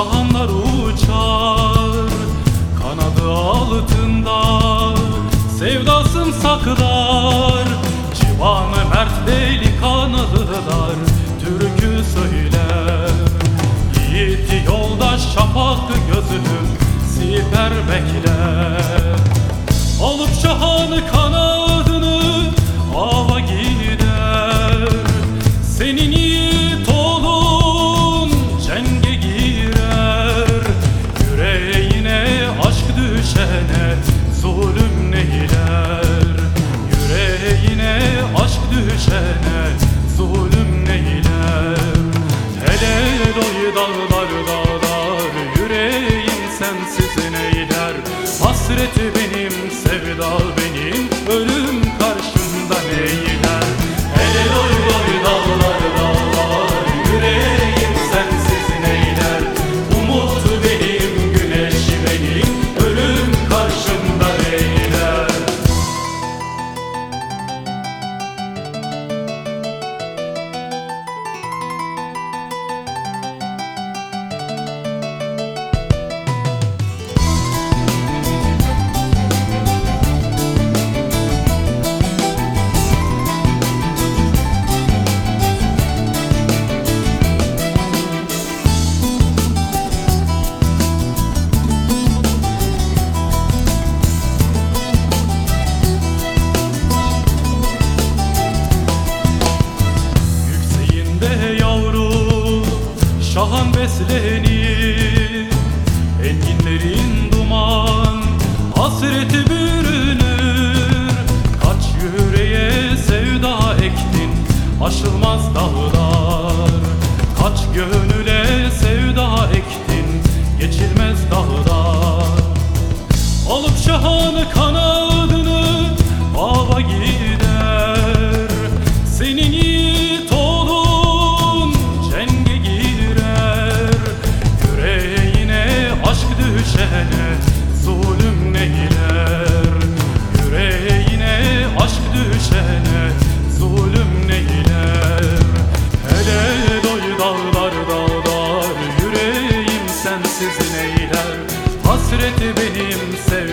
şahanlar uçar Kanadı altında sevdasım saklar. içinde yavrum Şahan beslenir. Enginlerin duman Hasreti bürünür. Kaç yüreğe sevda ektin Aşılmaz dağlar. Kaç gönüle sevda ektin Geçilmez dağlar. Alıp şahanı kanadını Ava gider sensizin eyler. Hasreti benim sevgilim.